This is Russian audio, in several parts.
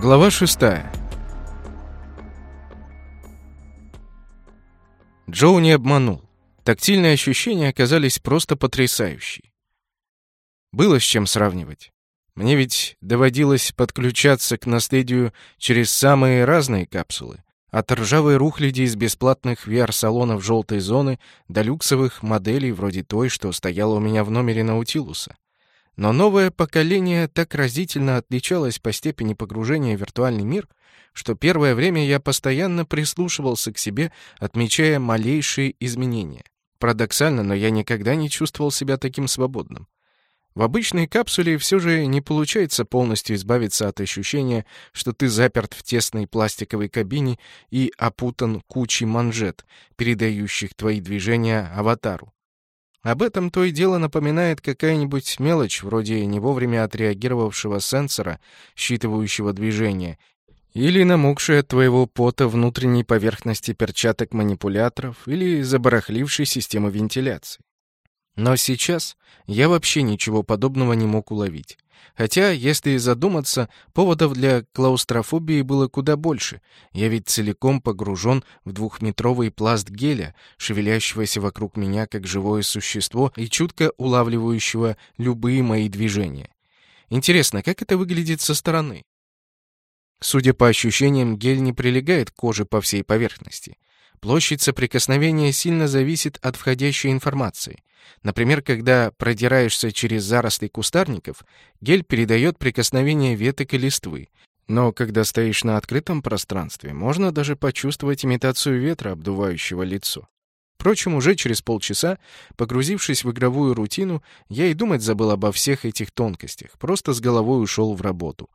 Глава шестая. Джоу не обманул. Тактильные ощущения оказались просто потрясающие. Было с чем сравнивать. Мне ведь доводилось подключаться к наследию через самые разные капсулы. От ржавой рухляди из бесплатных VR-салонов желтой зоны до люксовых моделей вроде той, что стояла у меня в номере Наутилуса. Но новое поколение так разительно отличалось по степени погружения в виртуальный мир, что первое время я постоянно прислушивался к себе, отмечая малейшие изменения. Парадоксально, но я никогда не чувствовал себя таким свободным. В обычной капсуле все же не получается полностью избавиться от ощущения, что ты заперт в тесной пластиковой кабине и опутан кучей манжет, передающих твои движения аватару. Об этом то и дело напоминает какая-нибудь мелочь, вроде не вовремя отреагировавшего сенсора, считывающего движение, или намокшей от твоего пота внутренней поверхности перчаток манипуляторов, или забарахлившей системы вентиляции. Но сейчас я вообще ничего подобного не мог уловить. Хотя, если задуматься, поводов для клаустрофобии было куда больше. Я ведь целиком погружен в двухметровый пласт геля, шевелящегося вокруг меня как живое существо и чутко улавливающего любые мои движения. Интересно, как это выглядит со стороны? Судя по ощущениям, гель не прилегает к коже по всей поверхности. Площадь соприкосновения сильно зависит от входящей информации. Например, когда продираешься через заросли кустарников, гель передает прикосновение веток и листвы. Но когда стоишь на открытом пространстве, можно даже почувствовать имитацию ветра, обдувающего лицо. Впрочем, уже через полчаса, погрузившись в игровую рутину, я и думать забыл обо всех этих тонкостях, просто с головой ушел в работу.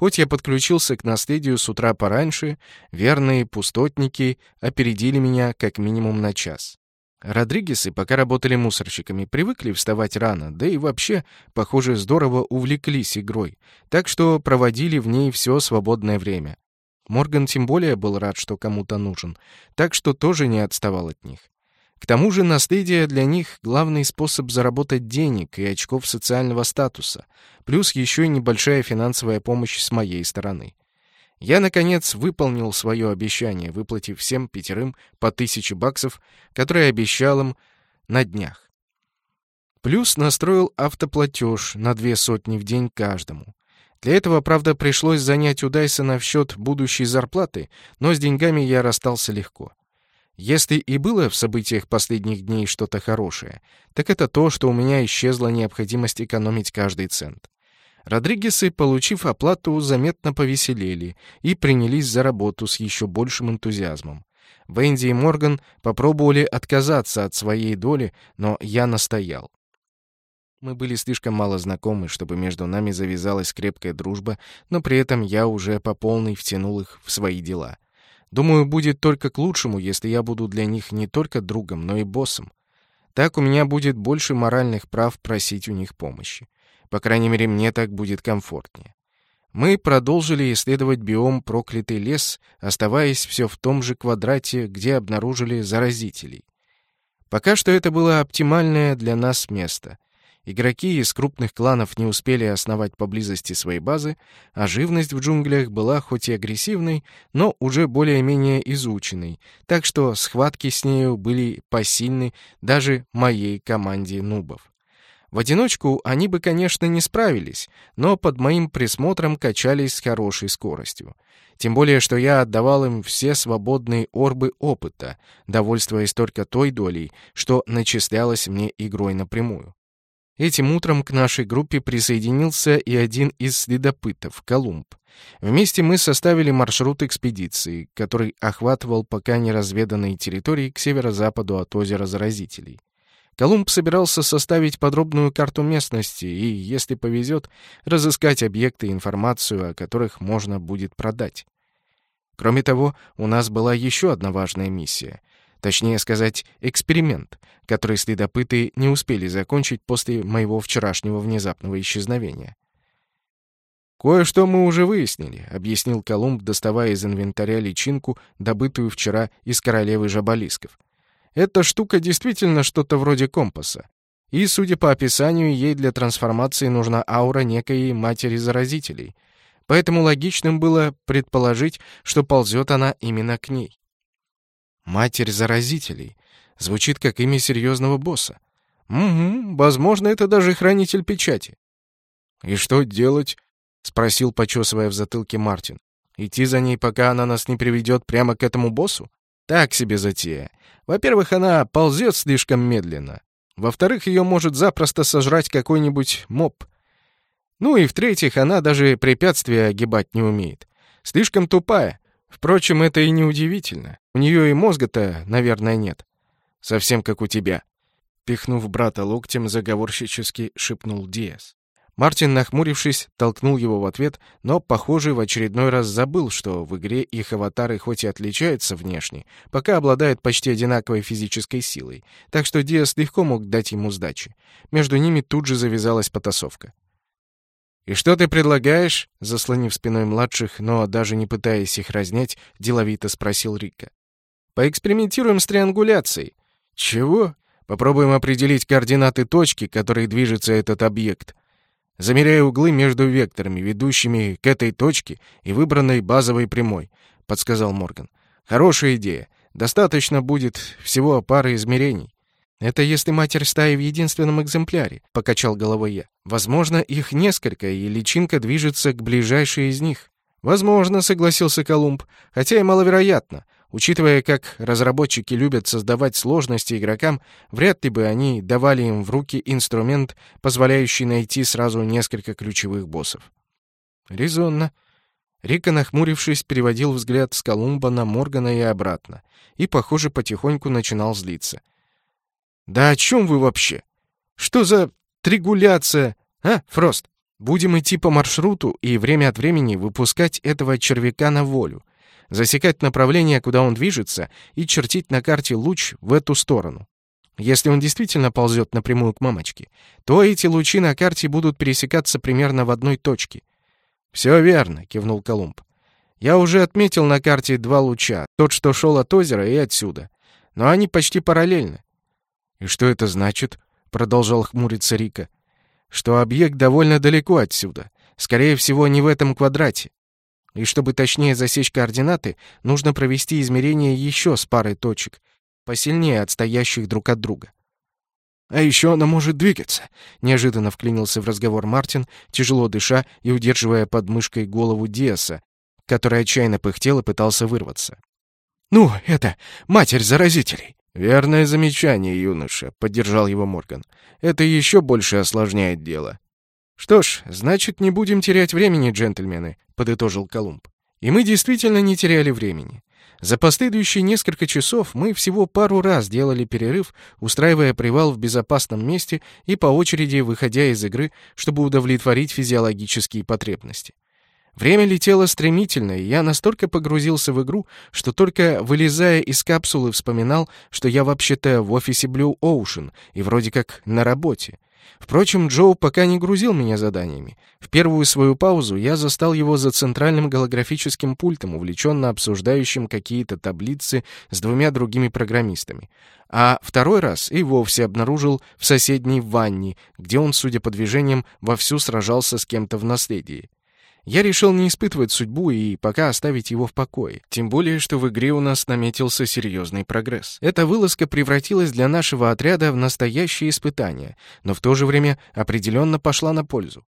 Хоть я подключился к наследию с утра пораньше, верные пустотники опередили меня как минимум на час. Родригесы, пока работали мусорщиками, привыкли вставать рано, да и вообще, похоже, здорово увлеклись игрой, так что проводили в ней все свободное время. Морган тем более был рад, что кому-то нужен, так что тоже не отставал от них. К тому же наследие для них — главный способ заработать денег и очков социального статуса, плюс еще и небольшая финансовая помощь с моей стороны. Я, наконец, выполнил свое обещание, выплатив всем пятерым по тысяче баксов, которые обещал им на днях. Плюс настроил автоплатеж на две сотни в день каждому. Для этого, правда, пришлось занять у Дайсона в счет будущей зарплаты, но с деньгами я расстался легко. Если и было в событиях последних дней что-то хорошее, так это то, что у меня исчезла необходимость экономить каждый цент. Родригесы, получив оплату, заметно повеселели и принялись за работу с еще большим энтузиазмом. Венди и Морган попробовали отказаться от своей доли, но я настоял. Мы были слишком мало знакомы, чтобы между нами завязалась крепкая дружба, но при этом я уже по полной втянул их в свои дела. Думаю, будет только к лучшему, если я буду для них не только другом, но и боссом. Так у меня будет больше моральных прав просить у них помощи. По крайней мере, мне так будет комфортнее. Мы продолжили исследовать биом «Проклятый лес», оставаясь все в том же квадрате, где обнаружили заразителей. Пока что это было оптимальное для нас место. Игроки из крупных кланов не успели основать поблизости своей базы, а живность в джунглях была хоть и агрессивной, но уже более-менее изученной, так что схватки с нею были посильны даже моей команде нубов. В одиночку они бы, конечно, не справились, но под моим присмотром качались с хорошей скоростью. Тем более, что я отдавал им все свободные орбы опыта, довольствуясь только той долей, что начислялось мне игрой напрямую. Этим утром к нашей группе присоединился и один из следопытов, Колумб. Вместе мы составили маршрут экспедиции, который охватывал пока неразведанные территории к северо-западу от озера Заразителей. Колумб собирался составить подробную карту местности и, если повезет, разыскать объекты и информацию, о которых можно будет продать. Кроме того, у нас была еще одна важная миссия. Точнее сказать, эксперимент, который следопыты не успели закончить после моего вчерашнего внезапного исчезновения. «Кое-что мы уже выяснили», — объяснил Колумб, доставая из инвентаря личинку, добытую вчера из королевы жаболисков. Эта штука действительно что-то вроде компаса. И, судя по описанию, ей для трансформации нужна аура некой матери заразителей. поэтому логичным было предположить, что ползет она именно к ней. Матерь заразителей. Звучит как имя серьезного босса. Угу, возможно, это даже хранитель печати. И что делать? Спросил, почесывая в затылке Мартин. Идти за ней, пока она нас не приведет прямо к этому боссу? Так себе затея. Во-первых, она ползет слишком медленно. Во-вторых, ее может запросто сожрать какой-нибудь моб. Ну и в-третьих, она даже препятствия огибать не умеет. Слишком тупая. Впрочем, это и не удивительно. У нее и мозга-то, наверное, нет. Совсем как у тебя. Пихнув брата локтем, заговорщически шепнул Диас. Мартин, нахмурившись, толкнул его в ответ, но, похоже, в очередной раз забыл, что в игре их аватары хоть и отличаются внешне, пока обладают почти одинаковой физической силой, так что Диас легко мог дать ему сдачи. Между ними тут же завязалась потасовка. «И что ты предлагаешь?» — заслонив спиной младших, но даже не пытаясь их разнять, деловито спросил Рика. «Поэкспериментируем с триангуляцией». «Чего?» «Попробуем определить координаты точки, которой движется этот объект. Замеряя углы между векторами, ведущими к этой точке и выбранной базовой прямой», — подсказал Морган. «Хорошая идея. Достаточно будет всего пары измерений. «Это если матерь стаи в единственном экземпляре», — покачал головой я. «Возможно, их несколько, и личинка движется к ближайшей из них». «Возможно», — согласился Колумб, «хотя и маловероятно. Учитывая, как разработчики любят создавать сложности игрокам, вряд ли бы они давали им в руки инструмент, позволяющий найти сразу несколько ключевых боссов». «Резонно». Рика, нахмурившись, переводил взгляд с Колумба на Моргана и обратно, и, похоже, потихоньку начинал злиться. Да о чем вы вообще? Что за тригуляция, а, Фрост? Будем идти по маршруту и время от времени выпускать этого червяка на волю, засекать направление, куда он движется, и чертить на карте луч в эту сторону. Если он действительно ползет напрямую к мамочке, то эти лучи на карте будут пересекаться примерно в одной точке. «Все верно», — кивнул Колумб. «Я уже отметил на карте два луча, тот, что шел от озера, и отсюда. Но они почти параллельны. «И что это значит?» — продолжал хмуриться Рика. «Что объект довольно далеко отсюда. Скорее всего, не в этом квадрате. И чтобы точнее засечь координаты, нужно провести измерение еще с парой точек, посильнее отстоящих друг от друга. «А еще она может двигаться», — неожиданно вклинился в разговор Мартин, тяжело дыша и удерживая под мышкой голову Диаса, который отчаянно пыхтел и пытался вырваться. «Ну, это матерь заразителей. «Верное замечание, юноша», — поддержал его Морган. «Это еще больше осложняет дело». «Что ж, значит, не будем терять времени, джентльмены», — подытожил Колумб. И мы действительно не теряли времени. За последующие несколько часов мы всего пару раз делали перерыв, устраивая привал в безопасном месте и по очереди выходя из игры, чтобы удовлетворить физиологические потребности. Время летело стремительно, и я настолько погрузился в игру, что только вылезая из капсулы вспоминал, что я вообще-то в офисе Blue Ocean и вроде как на работе. Впрочем, Джоу пока не грузил меня заданиями. В первую свою паузу я застал его за центральным голографическим пультом, увлеченно обсуждающим какие-то таблицы с двумя другими программистами. А второй раз и вовсе обнаружил в соседней ванне, где он, судя по движениям, вовсю сражался с кем-то в наследии. Я решил не испытывать судьбу и пока оставить его в покое. Тем более, что в игре у нас наметился серьезный прогресс. Эта вылазка превратилась для нашего отряда в настоящее испытание, но в то же время определенно пошла на пользу.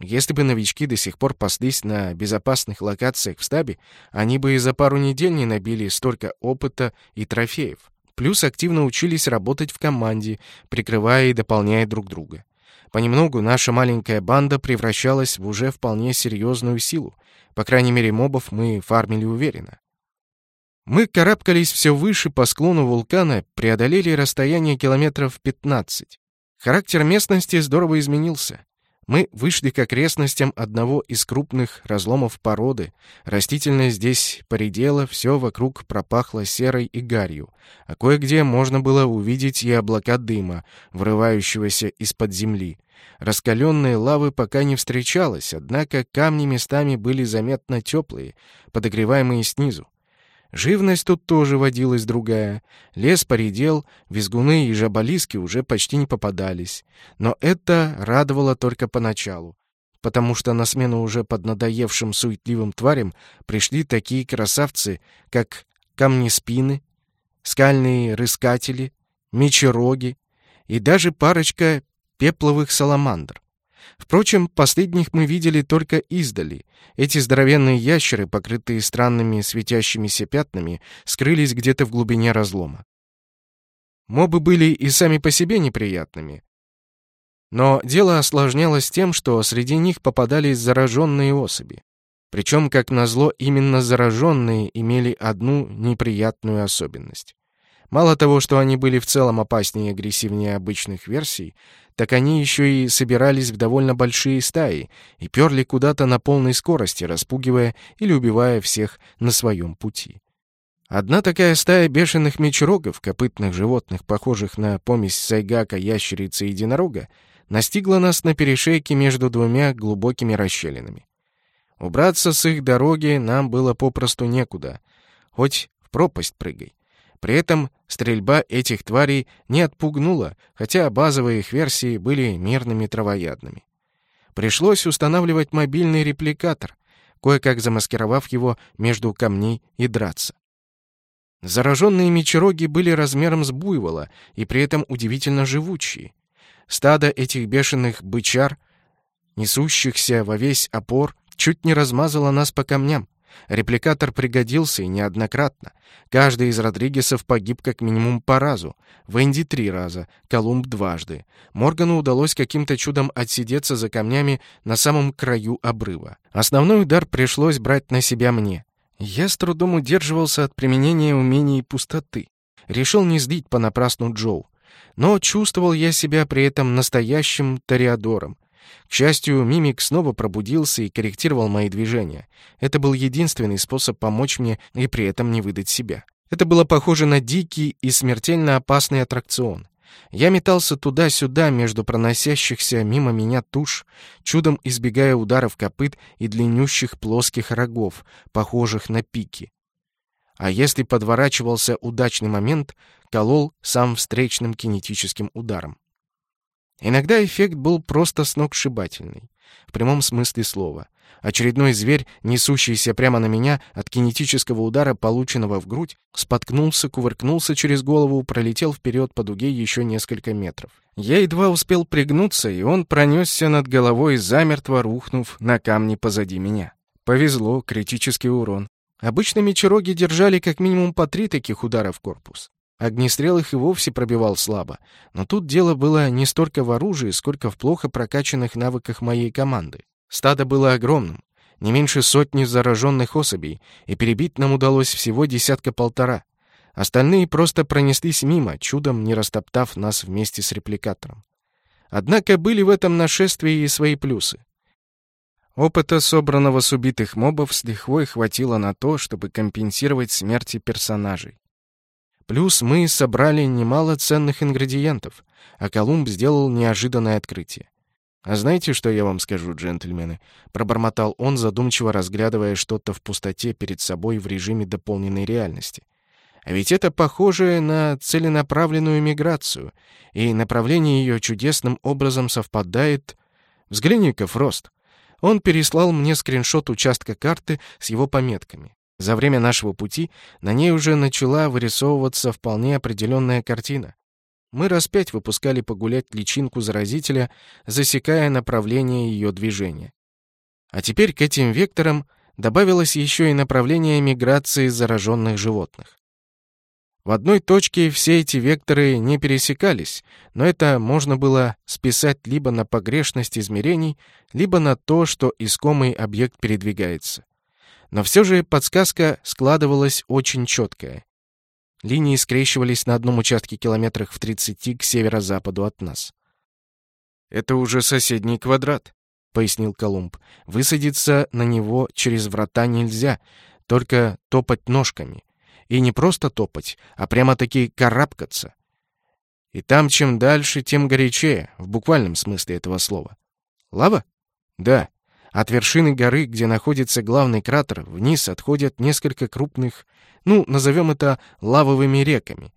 Если бы новички до сих пор паслись на безопасных локациях в стабе, они бы и за пару недель не набили столько опыта и трофеев. Плюс активно учились работать в команде, прикрывая и дополняя друг друга. Понемногу наша маленькая банда превращалась в уже вполне серьезную силу. По крайней мере, мобов мы фармили уверенно. Мы карабкались все выше по склону вулкана, преодолели расстояние километров 15. Характер местности здорово изменился. Мы вышли к окрестностям одного из крупных разломов породы. Растительность здесь поредела, все вокруг пропахло серой и гарью, а кое-где можно было увидеть и облака дыма, врывающегося из-под земли. Раскаленные лавы пока не встречалось, однако камни местами были заметно теплые, подогреваемые снизу. Живность тут тоже водилась другая. Лес поредел, визгуны и жаболиски уже почти не попадались. Но это радовало только поначалу. потому что на смену уже поднадоевшим суетливым тварям пришли такие красавцы, как камнеспины, скальные рыскатели, мечероги и даже парочка пепловых саламандр. Впрочем, последних мы видели только издали. Эти здоровенные ящеры, покрытые странными светящимися пятнами, скрылись где-то в глубине разлома. Мобы были и сами по себе неприятными. Но дело осложнялось тем, что среди них попадались зараженные особи. Причем, как назло, именно зараженные имели одну неприятную особенность. Мало того, что они были в целом опаснее и агрессивнее обычных версий, так они еще и собирались в довольно большие стаи и перли куда-то на полной скорости, распугивая или убивая всех на своем пути. Одна такая стая бешеных мечрогов, копытных животных, похожих на помесь сайгака, ящерицы и единорога, настигла нас на перешейке между двумя глубокими расщелинами. Убраться с их дороги нам было попросту некуда, хоть в пропасть прыгай. При этом стрельба этих тварей не отпугнула, хотя базовые их версии были мирными травоядными. Пришлось устанавливать мобильный репликатор, кое-как замаскировав его между камней и драться. Зараженные мечероги были размером с буйвола и при этом удивительно живучие. Стадо этих бешеных бычар, несущихся во весь опор, чуть не размазало нас по камням. Репликатор пригодился и неоднократно. Каждый из Родригесов погиб как минимум по разу. Венди три раза, Колумб дважды. Моргану удалось каким-то чудом отсидеться за камнями на самом краю обрыва. Основной удар пришлось брать на себя мне. Я с трудом удерживался от применения умений пустоты. Решил не злить понапрасну Джоу. Но чувствовал я себя при этом настоящим ториадором. К счастью, мимик снова пробудился и корректировал мои движения. Это был единственный способ помочь мне и при этом не выдать себя. Это было похоже на дикий и смертельно опасный аттракцион. Я метался туда-сюда между проносящихся мимо меня туш, чудом избегая ударов копыт и длиннющих плоских рогов, похожих на пики. А если подворачивался удачный момент, колол сам встречным кинетическим ударом. Иногда эффект был просто сногсшибательный, в прямом смысле слова. Очередной зверь, несущийся прямо на меня от кинетического удара, полученного в грудь, споткнулся, кувыркнулся через голову, пролетел вперед по дуге еще несколько метров. Я едва успел пригнуться, и он пронесся над головой, замертво рухнув на камни позади меня. Повезло, критический урон. Обычно мечероги держали как минимум по три таких удара в корпус. Огнестрел их и вовсе пробивал слабо. Но тут дело было не столько в оружии, сколько в плохо прокачанных навыках моей команды. Стадо было огромным, не меньше сотни зараженных особей, и перебить нам удалось всего десятка-полтора. Остальные просто пронеслись мимо, чудом не растоптав нас вместе с репликатором. Однако были в этом нашествии и свои плюсы. Опыта, собранного с убитых мобов, с лихвой хватило на то, чтобы компенсировать смерти персонажей. Плюс мы собрали немало ценных ингредиентов, а Колумб сделал неожиданное открытие. «А знаете, что я вам скажу, джентльмены?» — пробормотал он, задумчиво разглядывая что-то в пустоте перед собой в режиме дополненной реальности. «А ведь это похоже на целенаправленную миграцию, и направление ее чудесным образом совпадает... Взгляни-ка, Фрост!» Он переслал мне скриншот участка карты с его пометками. За время нашего пути на ней уже начала вырисовываться вполне определенная картина. Мы раз пять выпускали погулять личинку заразителя, засекая направление ее движения. А теперь к этим векторам добавилось еще и направление миграции зараженных животных. В одной точке все эти векторы не пересекались, но это можно было списать либо на погрешность измерений, либо на то, что искомый объект передвигается. Но все же подсказка складывалась очень четкая. Линии скрещивались на одном участке километрах в 30 к северо-западу от нас. «Это уже соседний квадрат», — пояснил Колумб. «Высадиться на него через врата нельзя, только топать ножками. И не просто топать, а прямо-таки карабкаться. И там чем дальше, тем горячее, в буквальном смысле этого слова. Лава? Да. От вершины горы, где находится главный кратер, вниз отходят несколько крупных, ну, назовем это лавовыми реками.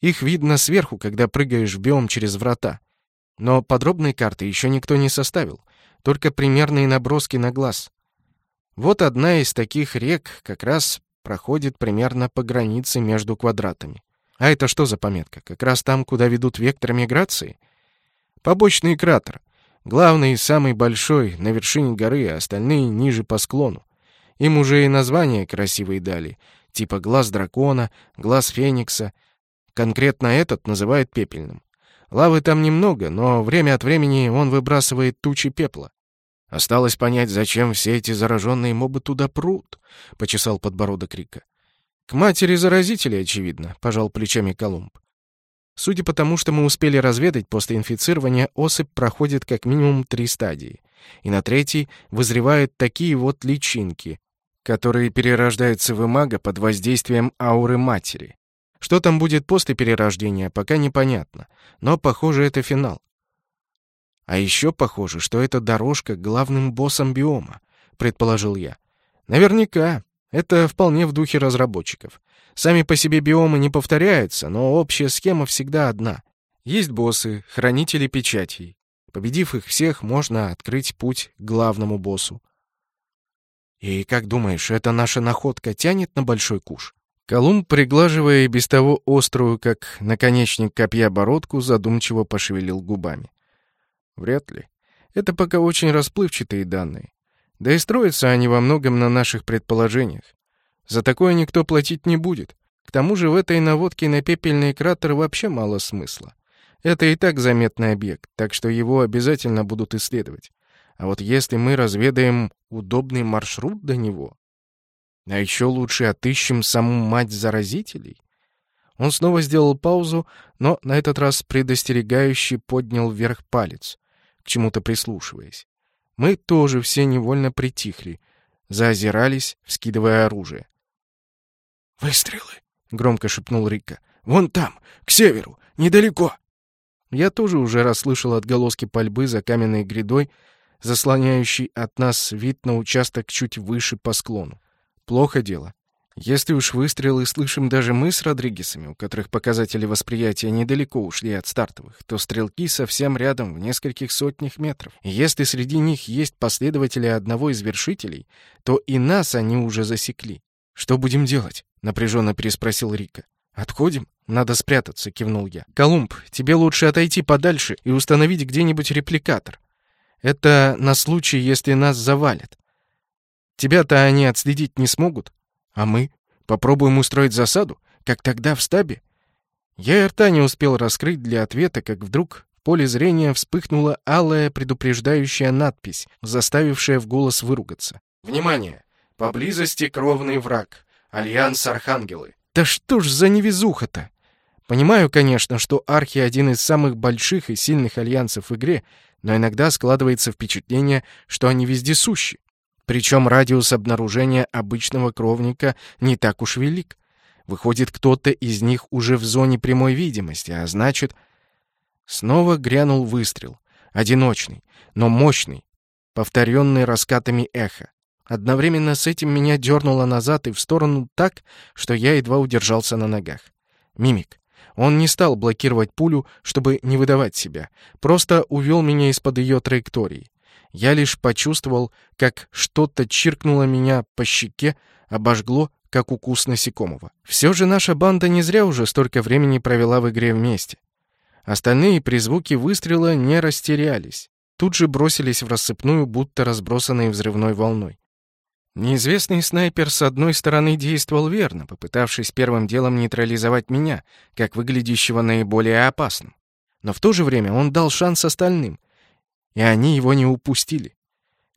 Их видно сверху, когда прыгаешь в биом через врата. Но подробной карты еще никто не составил. только примерные наброски на глаз. Вот одна из таких рек как раз проходит примерно по границе между квадратами. А это что за пометка? Как раз там, куда ведут векторы миграции? Побочный кратер. Главный и самый большой на вершине горы, а остальные ниже по склону. Им уже и названия красивые дали, типа глаз дракона, глаз феникса. Конкретно этот называют пепельным. Лавы там немного, но время от времени он выбрасывает тучи пепла. Осталось понять, зачем все эти зараженные мобы туда прут, — почесал подбородок Рика. К матери заразителей, очевидно, — пожал плечами Колумб. Судя по тому, что мы успели разведать, после инфицирования особь проходит как минимум три стадии. И на третьей вызревают такие вот личинки, которые перерождаются в имага под воздействием ауры матери. Что там будет после перерождения, пока непонятно, но, похоже, это финал. А еще похоже, что это дорожка к главным боссам биома, предположил я. Наверняка. Это вполне в духе разработчиков. Сами по себе биомы не повторяются, но общая схема всегда одна. Есть боссы, хранители печатей. Победив их всех, можно открыть путь к главному боссу. И как думаешь, эта наша находка тянет на большой куш? Колумб, приглаживая и без того острую, как наконечник копья бородку, задумчиво пошевелил губами. Вряд ли. Это пока очень расплывчатые данные. Да и строятся они во многом на наших предположениях. За такое никто платить не будет. К тому же в этой наводке на пепельный кратер вообще мало смысла. Это и так заметный объект, так что его обязательно будут исследовать. А вот если мы разведаем удобный маршрут до него, а еще лучше отыщем саму мать заразителей, он снова сделал паузу, но на этот раз предостерегающе поднял вверх палец к чему-то прислушиваясь. Мы тоже все невольно притихли, заозирались, вскидывая оружие. «Выстрелы!» — громко шепнул Рика. «Вон там, к северу, недалеко!» Я тоже уже расслышал отголоски пальбы за каменной грядой, заслоняющий от нас вид на участок чуть выше по склону. Плохо дело. Если уж выстрелы слышим даже мы с Родригесами, у которых показатели восприятия недалеко ушли от стартовых, то стрелки совсем рядом, в нескольких сотнях метров. Если среди них есть последователи одного из вершителей, то и нас они уже засекли. «Что будем делать?» — напряженно переспросил Рика. «Отходим? Надо спрятаться», — кивнул я. «Колумб, тебе лучше отойти подальше и установить где-нибудь репликатор. Это на случай, если нас завалят. Тебя-то они отследить не смогут, а мы? Попробуем устроить засаду? Как тогда в стабе? Я и рта не успел раскрыть для ответа, как вдруг в поле зрения вспыхнула алая предупреждающая надпись, заставившая в голос выругаться. «Внимание! Поблизости кровный враг. Альянс Архангелы». Да что ж за невезуха-то? Понимаю, конечно, что Архи один из самых больших и сильных альянсов в игре, но иногда складывается впечатление, что они вездесущи. Причем радиус обнаружения обычного кровника не так уж велик. Выходит, кто-то из них уже в зоне прямой видимости, а значит... Снова грянул выстрел. Одиночный, но мощный, повторенный раскатами эха. Одновременно с этим меня дернуло назад и в сторону так, что я едва удержался на ногах. Мимик. Он не стал блокировать пулю, чтобы не выдавать себя, просто увел меня из-под ее траектории. Я лишь почувствовал, как что-то чиркнуло меня по щеке, обожгло, как укус насекомого. Все же наша банда не зря уже столько времени провела в игре вместе. Остальные при звуке выстрела не растерялись. Тут же бросились в рассыпную, будто разбросанные взрывной волной. Неизвестный снайпер с одной стороны действовал верно, попытавшись первым делом нейтрализовать меня, как выглядящего наиболее опасным. Но в то же время он дал шанс остальным, и они его не упустили.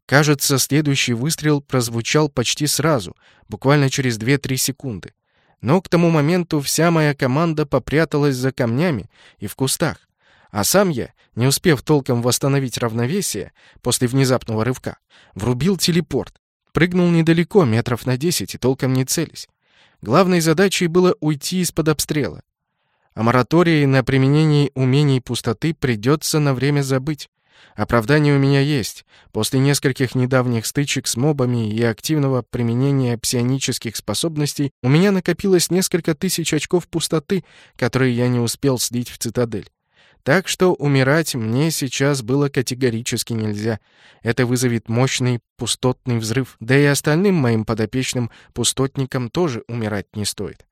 Кажется, следующий выстрел прозвучал почти сразу, буквально через 2-3 секунды. Но к тому моменту вся моя команда попряталась за камнями и в кустах. А сам я, не успев толком восстановить равновесие после внезапного рывка, врубил телепорт. Прыгнул недалеко, метров на 10, и толком не целясь. Главной задачей было уйти из-под обстрела. О моратории на применении умений пустоты придется на время забыть. Оправдание у меня есть. После нескольких недавних стычек с мобами и активного применения псионических способностей у меня накопилось несколько тысяч очков пустоты, которые я не успел слить в цитадель. Так что умирать мне сейчас было категорически нельзя. Это вызовет мощный пустотный взрыв. Да и остальным моим подопечным пустотникам тоже умирать не стоит.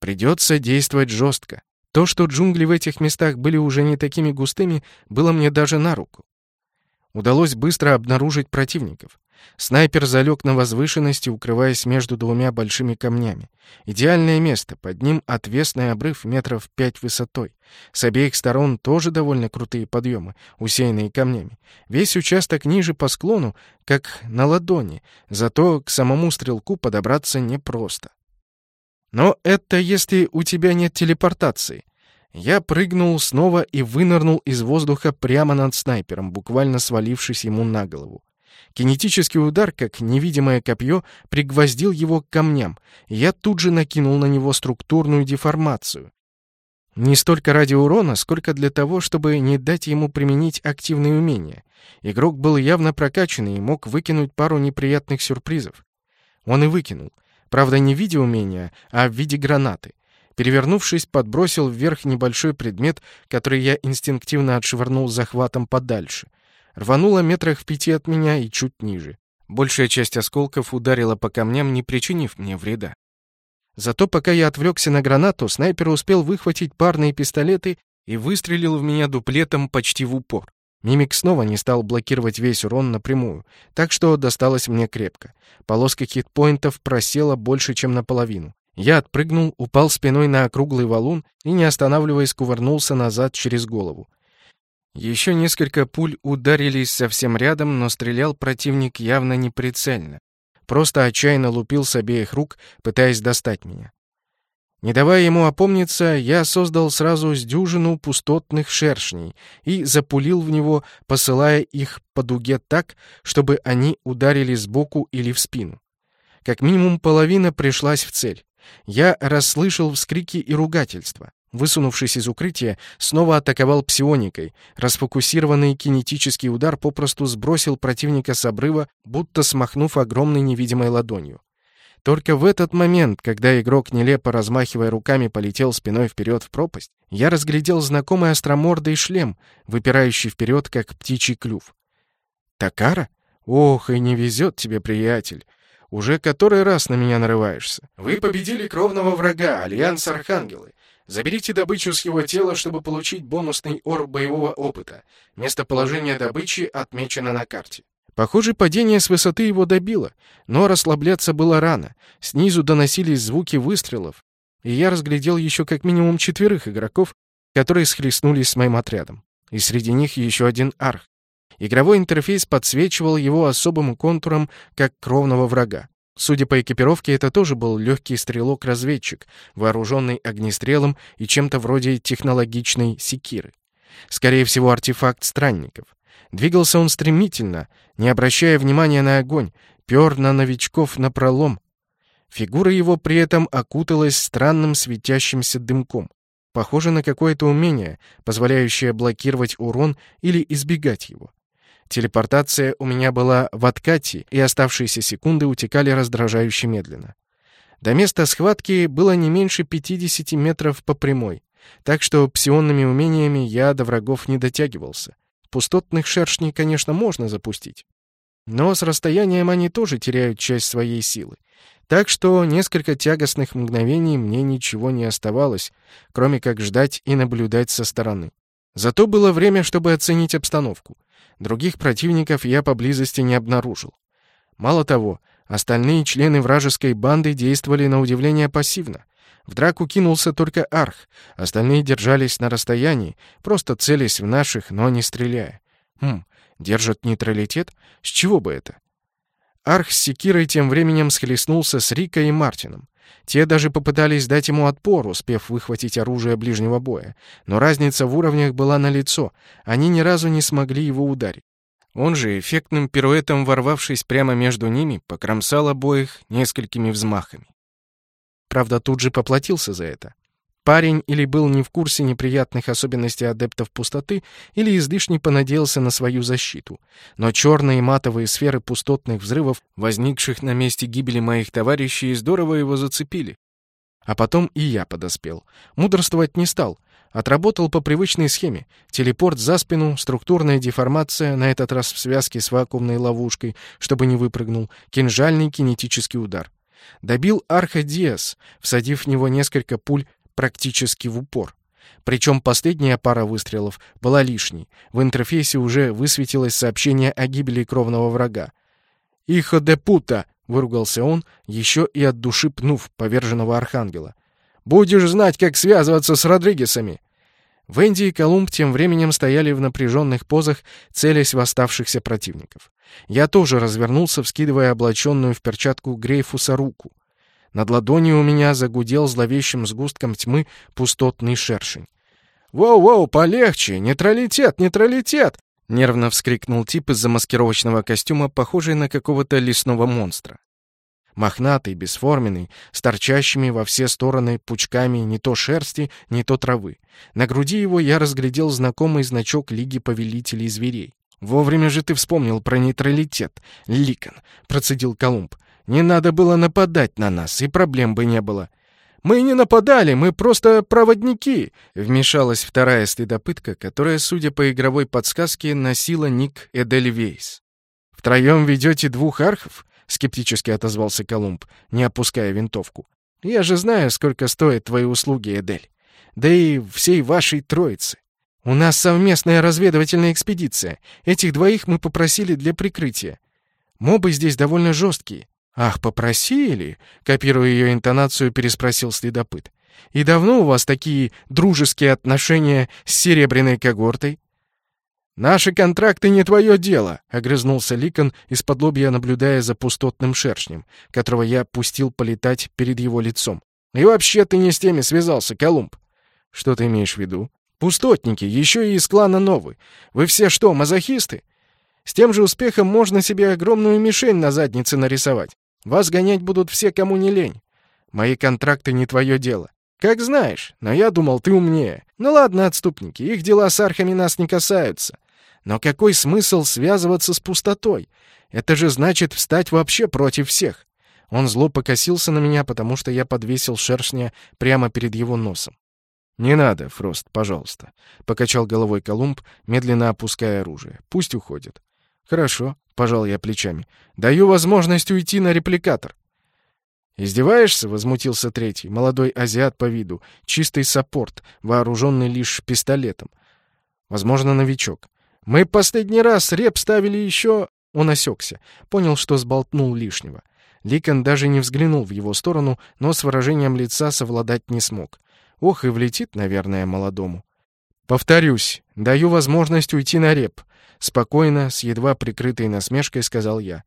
Придется действовать жестко. То, что джунгли в этих местах были уже не такими густыми, было мне даже на руку. Удалось быстро обнаружить противников. Снайпер залег на возвышенности, укрываясь между двумя большими камнями. Идеальное место, под ним отвесный обрыв метров пять высотой. С обеих сторон тоже довольно крутые подъемы, усеянные камнями. Весь участок ниже по склону, как на ладони, зато к самому стрелку подобраться непросто. Но это если у тебя нет телепортации. Я прыгнул снова и вынырнул из воздуха прямо над снайпером, буквально свалившись ему на голову. Кинетический удар, как невидимое копье, пригвоздил его к камням, и я тут же накинул на него структурную деформацию. Не столько ради урона, сколько для того, чтобы не дать ему применить активные умения. Игрок был явно прокачанный и мог выкинуть пару неприятных сюрпризов. Он и выкинул. Правда, не в виде умения, а в виде гранаты. Перевернувшись, подбросил вверх небольшой предмет, который я инстинктивно отшвырнул захватом подальше. Рвануло метрах в пяти от меня и чуть ниже. Большая часть осколков ударила по камням, не причинив мне вреда. Зато пока я отвлекся на гранату, снайпер успел выхватить парные пистолеты и выстрелил в меня дуплетом почти в упор. Мимик снова не стал блокировать весь урон напрямую, так что досталось мне крепко. Полоска хитпоинтов просела больше, чем наполовину. Я отпрыгнул, упал спиной на округлый валун и, не останавливаясь, кувырнулся назад через голову. Еще несколько пуль ударились совсем рядом, но стрелял противник явно неприцельно. Просто отчаянно лупил с обеих рук, пытаясь достать меня. Не давая ему опомниться, я создал сразу с дюжину пустотных шершней и запулил в него, посылая их по дуге так, чтобы они ударили сбоку или в спину. Как минимум половина пришлась в цель. Я расслышал вскрики и ругательства. Высунувшись из укрытия, снова атаковал псионикой. Расфокусированный кинетический удар попросту сбросил противника с обрыва, будто смахнув огромной невидимой ладонью. Только в этот момент, когда игрок, нелепо размахивая руками, полетел спиной вперед в пропасть, я разглядел знакомый остромордый шлем, выпирающий вперед, как птичий клюв. «Такара? Ох, и не везет тебе, приятель. Уже который раз на меня нарываешься. Вы победили кровного врага, Альянс Архангелы. Заберите добычу с его тела, чтобы получить бонусный ор боевого опыта. Местоположение добычи отмечено на карте. Похоже, падение с высоты его добило, но расслабляться было рано. Снизу доносились звуки выстрелов, и я разглядел еще как минимум четверых игроков, которые схлестнулись с моим отрядом. И среди них еще один арх. Игровой интерфейс подсвечивал его особым контуром как кровного врага. Судя по экипировке, это тоже был легкий стрелок-разведчик, вооруженный огнестрелом и чем-то вроде технологичной секиры. Скорее всего, артефакт странников. Двигался он стремительно, не обращая внимания на огонь, пер на новичков напролом. Фигура его при этом окуталась странным светящимся дымком. Похоже на какое-то умение, позволяющее блокировать урон или избегать его. Телепортация у меня была в откате, и оставшиеся секунды утекали раздражающе медленно. До места схватки было не меньше 50 метров по прямой, так что псионными умениями я до врагов не дотягивался. Пустотных шершней, конечно, можно запустить. Но с расстоянием они тоже теряют часть своей силы. Так что несколько тягостных мгновений мне ничего не оставалось, кроме как ждать и наблюдать со стороны. Зато было время, чтобы оценить обстановку. Других противников я поблизости не обнаружил. Мало того, остальные члены вражеской банды действовали на удивление пассивно. В драку кинулся только Арх, остальные держались на расстоянии, просто целясь в наших, но не стреляя. Хм, держат нейтралитет? С чего бы это? Арх с секирой тем временем схлестнулся с Рикой и Мартином. Те даже попытались дать ему отпор, успев выхватить оружие ближнего боя. Но разница в уровнях была налицо. Они ни разу не смогли его ударить. Он же, эффектным пируэтом ворвавшись прямо между ними, покромсал обоих несколькими взмахами. Правда, тут же поплатился за это. Парень или был не в курсе неприятных особенностей адептов пустоты, или излишне понадеялся на свою защиту. Но черные матовые сферы пустотных взрывов, возникших на месте гибели моих товарищей, здорово его зацепили. А потом и я подоспел. Мудрствовать не стал. Отработал по привычной схеме. Телепорт за спину, структурная деформация, на этот раз в связке с вакуумной ловушкой, чтобы не выпрыгнул, кинжальный кинетический удар. Добил Арха Диас, всадив в него несколько пуль практически в упор. Причем последняя пара выстрелов была лишней. В интерфейсе уже высветилось сообщение о гибели кровного врага. «Ихо де пута!» — выругался он, еще и от души пнув поверженного архангела. «Будешь знать, как связываться с Родригесами!» Венди и Колумб тем временем стояли в напряженных позах, целясь в оставшихся противников. Я тоже развернулся, вскидывая облаченную в перчатку Грейфуса руку. Над ладонью у меня загудел зловещим сгустком тьмы пустотный шершень. «Воу-воу, полегче! Нейтралитет, нейтралитет!» — нервно вскрикнул тип из замаскировочного костюма, похожий на какого-то лесного монстра мохнатый, бесформенный, с торчащими во все стороны пучками не то шерсти, не то травы. На груди его я разглядел знакомый значок Лиги Повелителей Зверей. «Вовремя же ты вспомнил про нейтралитет, Ликон», — процедил Колумб. «Не надо было нападать на нас, и проблем бы не было». «Мы не нападали, мы просто проводники!» — вмешалась вторая следопытка, которая, судя по игровой подсказке, носила ник Эдельвейс. «Втроем ведете двух архов? — скептически отозвался Колумб, не опуская винтовку. «Я же знаю, сколько стоят твои услуги, Эдель. Да и всей вашей троицы. У нас совместная разведывательная экспедиция. Этих двоих мы попросили для прикрытия. Мобы здесь довольно жесткие». «Ах, попросили?» — копируя ее интонацию, переспросил следопыт. «И давно у вас такие дружеские отношения с серебряной когортой?» «Наши контракты не твое дело», — огрызнулся Ликон, из-под лобья наблюдая за пустотным шершнем, которого я пустил полетать перед его лицом. «И вообще ты не с теми связался, Колумб». «Что ты имеешь в виду?» «Пустотники, еще и из клана Новый. Вы все что, мазохисты? С тем же успехом можно себе огромную мишень на заднице нарисовать. Вас гонять будут все, кому не лень. Мои контракты не твое дело. Как знаешь, но я думал, ты умнее. Ну ладно, отступники, их дела с архами нас не касаются. Но какой смысл связываться с пустотой? Это же значит встать вообще против всех. Он зло покосился на меня, потому что я подвесил шершня прямо перед его носом. «Не надо, Фрост, пожалуйста», — покачал головой Колумб, медленно опуская оружие. «Пусть уходит». «Хорошо», — пожал я плечами. «Даю возможность уйти на репликатор». «Издеваешься?» — возмутился третий, молодой азиат по виду, чистый саппорт, вооруженный лишь пистолетом. Возможно, новичок. Мы последний раз реп ставили еще...» Он осекся, понял, что сболтнул лишнего. Ликон даже не взглянул в его сторону, но с выражением лица совладать не смог. Ох, и влетит, наверное, молодому. «Повторюсь, даю возможность уйти на реп», — спокойно, с едва прикрытой насмешкой сказал я.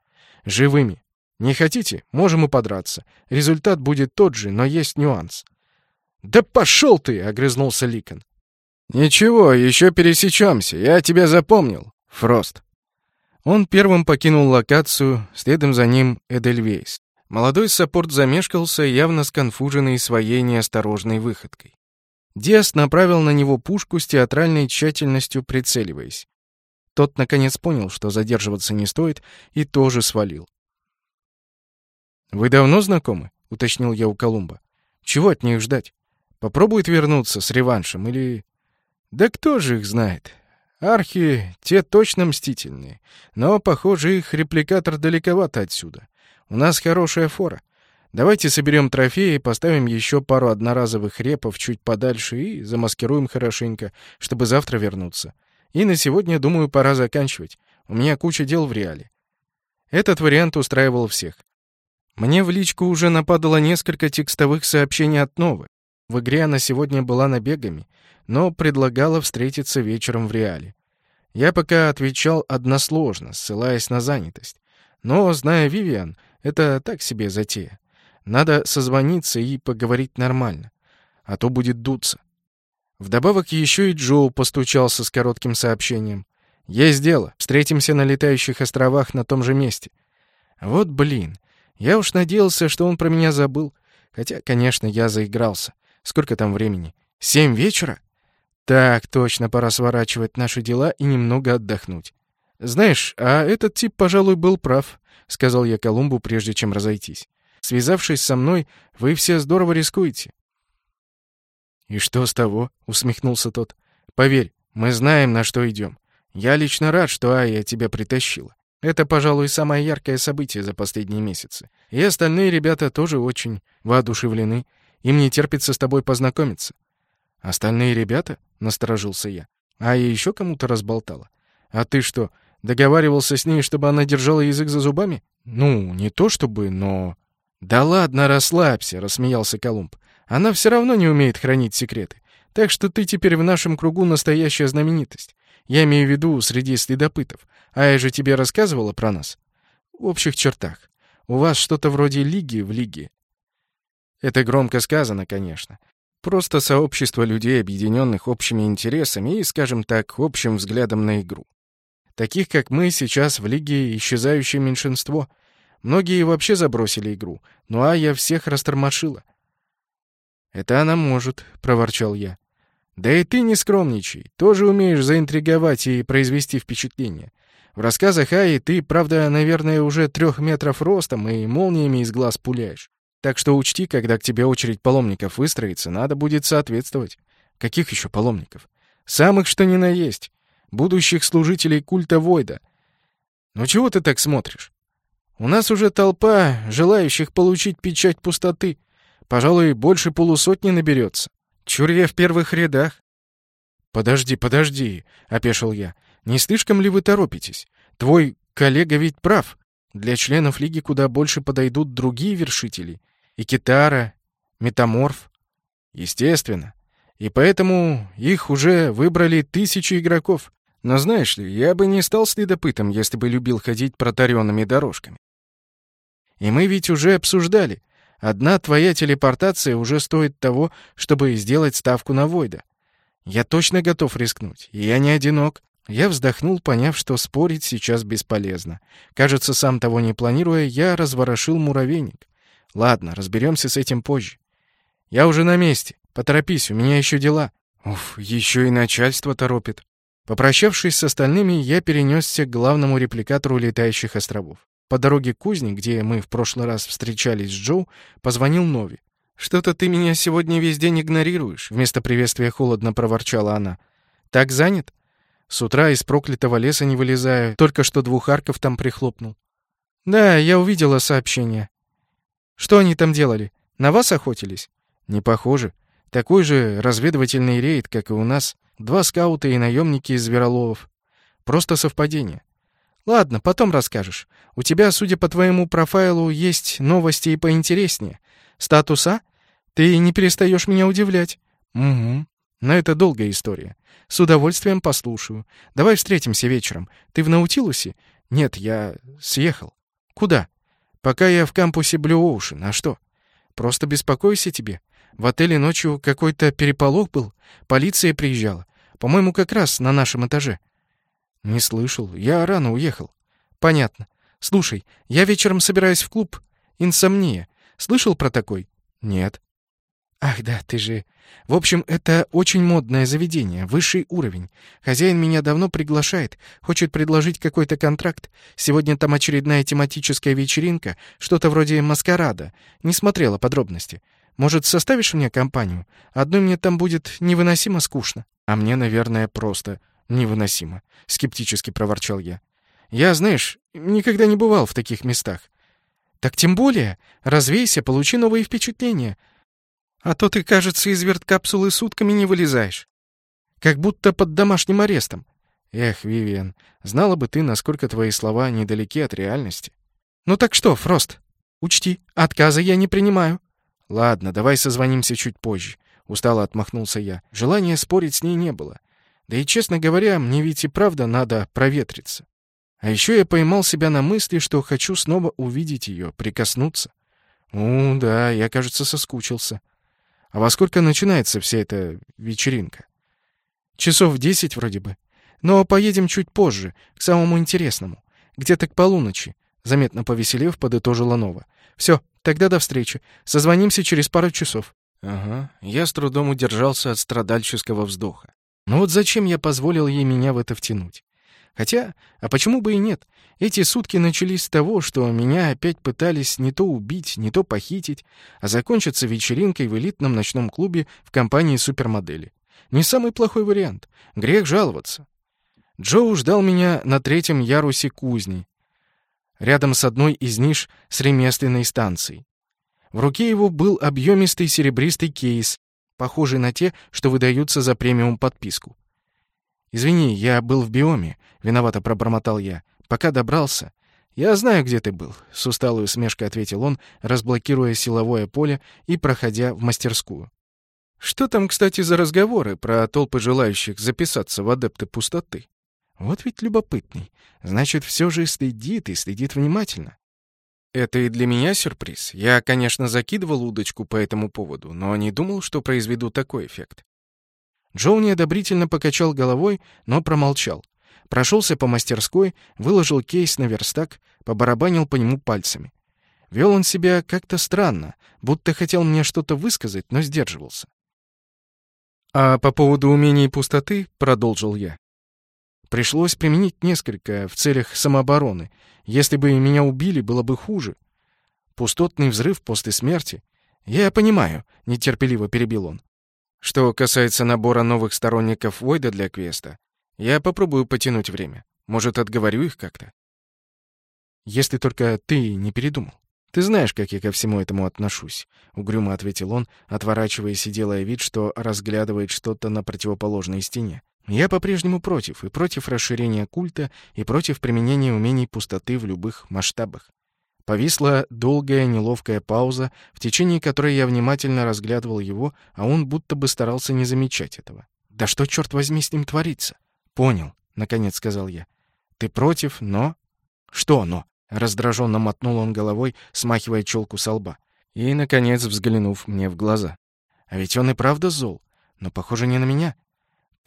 «Живыми. Не хотите? Можем и подраться. Результат будет тот же, но есть нюанс». «Да пошел ты!» — огрызнулся Ликон. «Ничего, еще пересечемся. Я тебя запомнил, Фрост». Он первым покинул локацию, следом за ним Эдельвейс. Молодой саппорт замешкался, явно сконфуженный своей неосторожной выходкой. Диас направил на него пушку с театральной тщательностью прицеливаясь. Тот, наконец, понял, что задерживаться не стоит, и тоже свалил. «Вы давно знакомы?» — уточнил я у Колумба. «Чего от них ждать? Попробует вернуться с реваншем или...» Да кто же их знает? Архи, те точно мстительные. Но, похоже, их репликатор далековато отсюда. У нас хорошая фора. Давайте соберем трофеи, поставим еще пару одноразовых репов чуть подальше и замаскируем хорошенько, чтобы завтра вернуться. И на сегодня, думаю, пора заканчивать. У меня куча дел в реале. Этот вариант устраивал всех. Мне в личку уже нападало несколько текстовых сообщений от Новы. В игре она сегодня была набегами, но предлагала встретиться вечером в реале. Я пока отвечал односложно, ссылаясь на занятость. Но, зная Вивиан, это так себе затея. Надо созвониться и поговорить нормально, а то будет дуться. Вдобавок еще и Джоу постучался с коротким сообщением. «Есть дело. Встретимся на летающих островах на том же месте». Вот блин. Я уж надеялся, что он про меня забыл. Хотя, конечно, я заигрался. Сколько там времени? Семь вечера? Так, точно, пора сворачивать наши дела и немного отдохнуть. Знаешь, а этот тип, пожалуй, был прав, сказал я Колумбу, прежде чем разойтись. Связавшись со мной, вы все здорово рискуете. «И что с того?» — усмехнулся тот. «Поверь, мы знаем, на что идем. Я лично рад, что Ая тебя притащила. Это, пожалуй, самое яркое событие за последние месяцы. И остальные ребята тоже очень воодушевлены. Им не терпится с тобой познакомиться». «Остальные ребята?» — насторожился я. «Ая еще кому-то разболтала? А ты что, договаривался с ней, чтобы она держала язык за зубами?» «Ну, не то чтобы, но...» «Да ладно, расслабься», — рассмеялся Колумб. «Она все равно не умеет хранить секреты. Так что ты теперь в нашем кругу настоящая знаменитость. Я имею в виду среди следопытов. А я же тебе рассказывала про нас. В общих чертах. У вас что-то вроде лиги в лиге. Это громко сказано, конечно. Просто сообщество людей, объединенных общими интересами и, скажем так, общим взглядом на игру. Таких, как мы, сейчас в лиге исчезающее меньшинство. Многие вообще забросили игру. Ну а я всех растормошила. «Это она может», — проворчал я. «Да и ты не скромничай. Тоже умеешь заинтриговать и произвести впечатление. В рассказах Аи ты, правда, наверное, уже трех метров ростом и молниями из глаз пуляешь. Так что учти, когда к тебе очередь паломников выстроится, надо будет соответствовать. Каких еще паломников? Самых что ни на есть. Будущих служителей культа Войда. Ну чего ты так смотришь? У нас уже толпа желающих получить печать пустоты. Пожалуй, больше полусотни наберется. Чур я в первых рядах. «Подожди, подожди», — опешил я. «Не слишком ли вы торопитесь? Твой коллега ведь прав. Для членов Лиги куда больше подойдут другие вершители. И Китара, Метаморф. Естественно. И поэтому их уже выбрали тысячи игроков. Но знаешь ли, я бы не стал следопытом, если бы любил ходить протаренными дорожками. И мы ведь уже обсуждали. Одна твоя телепортация уже стоит того, чтобы сделать ставку на Войда. Я точно готов рискнуть, и я не одинок. Я вздохнул, поняв, что спорить сейчас бесполезно. Кажется, сам того не планируя, я разворошил муравейник. Ладно, разберемся с этим позже. Я уже на месте. Поторопись, у меня еще дела. Уф, еще и начальство торопит. Попрощавшись с остальными, я перенесся к главному репликатору летающих островов. По дороге к кузне, где мы в прошлый раз встречались с Джоу, позвонил Нови. «Что-то ты меня сегодня весь день игнорируешь», — вместо приветствия холодно проворчала она. «Так занят? С утра из проклятого леса не вылезаю, только что двух арков там прихлопнул». «Да, я увидела сообщение». «Что они там делали? На вас охотились?» «Не похоже. Такой же разведывательный рейд, как и у нас. Два скаута и наемники из Звероловов. Просто совпадение. Ладно, потом расскажешь. У тебя, судя по твоему профайлу, есть новости и поинтереснее. Статуса? Ты не перестаешь меня удивлять. Угу. Но это долгая история. С удовольствием послушаю. Давай встретимся вечером. Ты в Наутилусе? Нет, я съехал. Куда? Пока я в кампусе Blue Ocean. А что? Просто беспокоюсь о тебе. В отеле ночью какой-то переполох был. Полиция приезжала. По-моему, как раз на нашем этаже. «Не слышал. Я рано уехал». «Понятно. Слушай, я вечером собираюсь в клуб. Инсомния. Слышал про такой?» «Нет». «Ах да, ты же...» «В общем, это очень модное заведение, высший уровень. Хозяин меня давно приглашает, хочет предложить какой-то контракт. Сегодня там очередная тематическая вечеринка, что-то вроде маскарада. Не смотрела подробности. Может, составишь мне компанию? Одной мне там будет невыносимо скучно». «А мне, наверное, просто «Невыносимо», — скептически проворчал я. «Я, знаешь, никогда не бывал в таких местах». «Так тем более. Развейся, получи новые впечатления. А то ты, кажется, из верткапсулы сутками не вылезаешь. Как будто под домашним арестом. Эх, Вивиан, знала бы ты, насколько твои слова недалеки от реальности. Ну так что, Фрост, учти, отказа я не принимаю. Ладно, давай созвонимся чуть позже. Устало отмахнулся я. Желания спорить с ней не было. Да и, честно говоря, мне ведь и правда надо проветриться. А еще я поймал себя на мысли, что хочу снова увидеть ее, прикоснуться. У, да, я, кажется, соскучился. А во сколько начинается вся эта вечеринка? Часов десять вроде бы. Но поедем чуть позже, к самому интересному. Где-то к полуночи. Заметно повеселев, подытожила Нова. Все, тогда до встречи. Созвонимся через пару часов. Ага, я с трудом удержался от страдальческого вздоха. Но вот зачем я позволил ей меня в это втянуть? Хотя, а почему бы и нет? Эти сутки начались с того, что меня опять пытались не то убить, не то похитить, а закончатся вечеринкой в элитном ночном клубе в компании супермодели. Не самый плохой вариант. Грех жаловаться. Джоу ждал меня на третьем ярусе кузни, рядом с одной из ниш с ремесленной станцией. В руке его был объемистый серебристый кейс, похожий на те, что выдаются за премиум подписку. «Извини, я был в биоме», — виновато пробормотал я. «Пока добрался». «Я знаю, где ты был», — с усталой усмешкой ответил он, разблокируя силовое поле и проходя в мастерскую. «Что там, кстати, за разговоры про толпы желающих записаться в адепты пустоты?» «Вот ведь любопытный. Значит, все же следит и следит внимательно. Это и для меня сюрприз. Я, конечно, закидывал удочку по этому поводу, но не думал, что произведу такой эффект. Джоу неодобрительно покачал головой, но промолчал. Прошелся по мастерской, выложил кейс на верстак, побарабанил по нему пальцами. Вел он себя как-то странно, будто хотел мне что-то высказать, но сдерживался. «А по поводу умений пустоты», — продолжил я, Пришлось применить несколько в целях самообороны. Если бы меня убили, было бы хуже. Пустотный взрыв после смерти. Я понимаю, нетерпеливо перебил он. Что касается набора новых сторонников Войда для квеста, я попробую потянуть время. Может, отговорю их как-то? Если только ты не передумал. Ты знаешь, как я ко всему этому отношусь, угрюмо ответил он, отворачиваясь и делая вид, что разглядывает что-то на противоположной стене. Я по-прежнему против, и против расширения культа, и против применения умений пустоты в любых масштабах. Повисла долгая неловкая пауза, в течение которой я внимательно разглядывал его, а он будто бы старался не замечать этого. «Да что, черт возьми, с ним творится?» «Понял», — наконец сказал я. «Ты против, но...» «Что но?» — раздраженно мотнул он головой, смахивая челку со лба. И, наконец, взглянув мне в глаза. «А ведь он и правда зол, но, похоже, не на меня.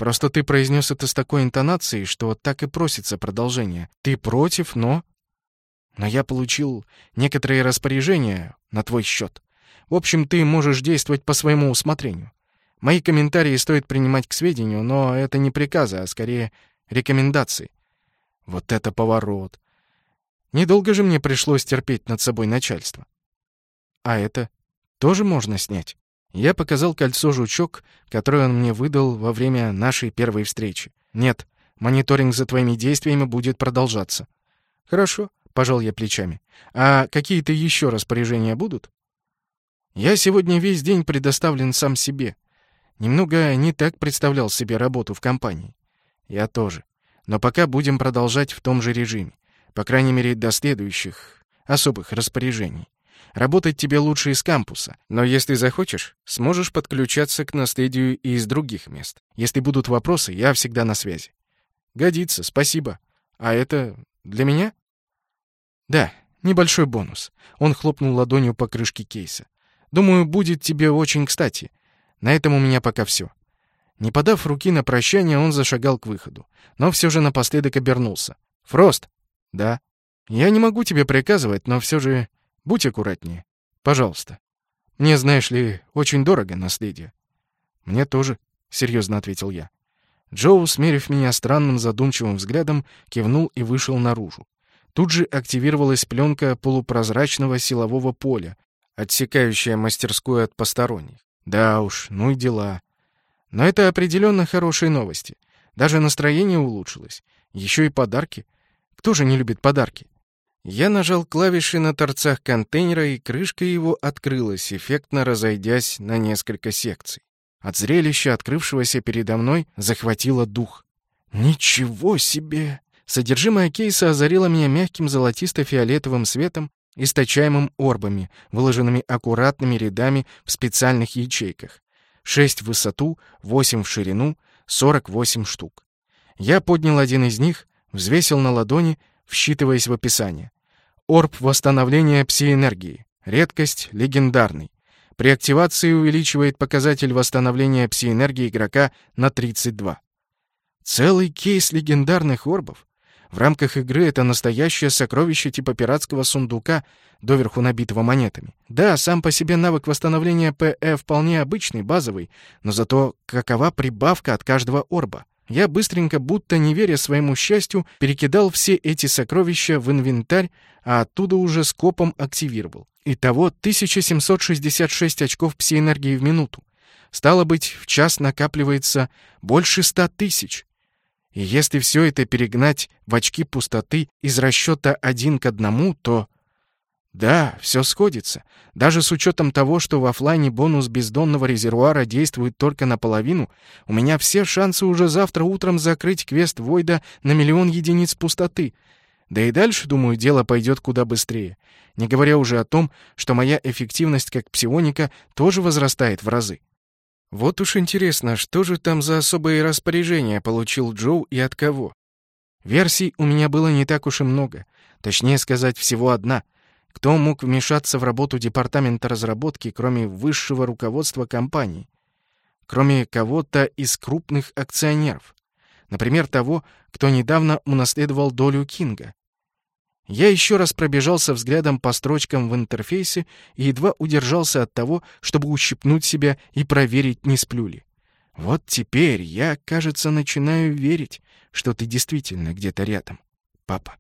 Просто ты произнес это с такой интонацией, что так и просится продолжение. Ты против, но... Но я получил некоторые распоряжения на твой счет. В общем, ты можешь действовать по своему усмотрению. Мои комментарии стоит принимать к сведению, но это не приказы, а скорее рекомендации. Вот это поворот. Недолго же мне пришлось терпеть над собой начальство. А это тоже можно снять. Я показал кольцо-жучок, которое он мне выдал во время нашей первой встречи. Нет, мониторинг за твоими действиями будет продолжаться. Хорошо, пожал я плечами. А какие-то еще распоряжения будут? Я сегодня весь день предоставлен сам себе. Немного не так представлял себе работу в компании. Я тоже. Но пока будем продолжать в том же режиме. По крайней мере, до следующих особых распоряжений. Работать тебе лучше из кампуса, но если захочешь, сможешь подключаться к наследию и из других мест. Если будут вопросы, я всегда на связи. Годится, спасибо. А это для меня? Да, небольшой бонус. Он хлопнул ладонью по крышке кейса. Думаю, будет тебе очень кстати. На этом у меня пока все. Не подав руки на прощание, он зашагал к выходу, но все же напоследок обернулся. «Фрост!» «Да». «Я не могу тебе приказывать, но все же Будь аккуратнее. Пожалуйста. Мне, знаешь ли, очень дорого наследие. Мне тоже, серьезно ответил я. Джоу, смерив меня странным задумчивым взглядом, кивнул и вышел наружу. Тут же активировалась пленка полупрозрачного силового поля, отсекающая мастерскую от посторонних. Да уж, ну и дела. Но это определенно хорошие новости. Даже настроение улучшилось. Еще и подарки. Кто же не любит подарки? Я нажал клавиши на торцах контейнера, и крышка его открылась, эффектно разойдясь на несколько секций. От зрелища, открывшегося передо мной, захватило дух. «Ничего себе!» Содержимое кейса озарило меня мягким золотисто-фиолетовым светом, источаемым орбами, выложенными аккуратными рядами в специальных ячейках. Шесть в высоту, восемь в ширину, сорок восемь штук. Я поднял один из них, взвесил на ладони всчитываясь в описание. Орб восстановления пси-энергии. Редкость легендарный. При активации увеличивает показатель восстановления пси-энергии игрока на 32. Целый кейс легендарных орбов. В рамках игры это настоящее сокровище типа пиратского сундука, доверху набитого монетами. Да, сам по себе навык восстановления ПЭ вполне обычный, базовый, но зато какова прибавка от каждого орба? Я быстренько, будто не веря своему счастью, перекидал все эти сокровища в инвентарь, а оттуда уже скопом активировал. Итого 1766 очков псиэнергии в минуту. Стало быть, в час накапливается больше ста тысяч. И если все это перегнать в очки пустоты из расчета один к одному, то... Да, все сходится. Даже с учетом того, что в офлайне бонус бездонного резервуара действует только наполовину, у меня все шансы уже завтра утром закрыть квест Войда на миллион единиц пустоты. Да и дальше, думаю, дело пойдет куда быстрее. Не говоря уже о том, что моя эффективность как псионика тоже возрастает в разы. Вот уж интересно, что же там за особые распоряжения получил Джоу и от кого? Версий у меня было не так уж и много. Точнее сказать, всего одна. Кто мог вмешаться в работу департамента разработки, кроме высшего руководства компании? Кроме кого-то из крупных акционеров. Например, того, кто недавно унаследовал долю Кинга. Я еще раз пробежался взглядом по строчкам в интерфейсе и едва удержался от того, чтобы ущипнуть себя и проверить, не сплю ли. Вот теперь я, кажется, начинаю верить, что ты действительно где-то рядом, папа.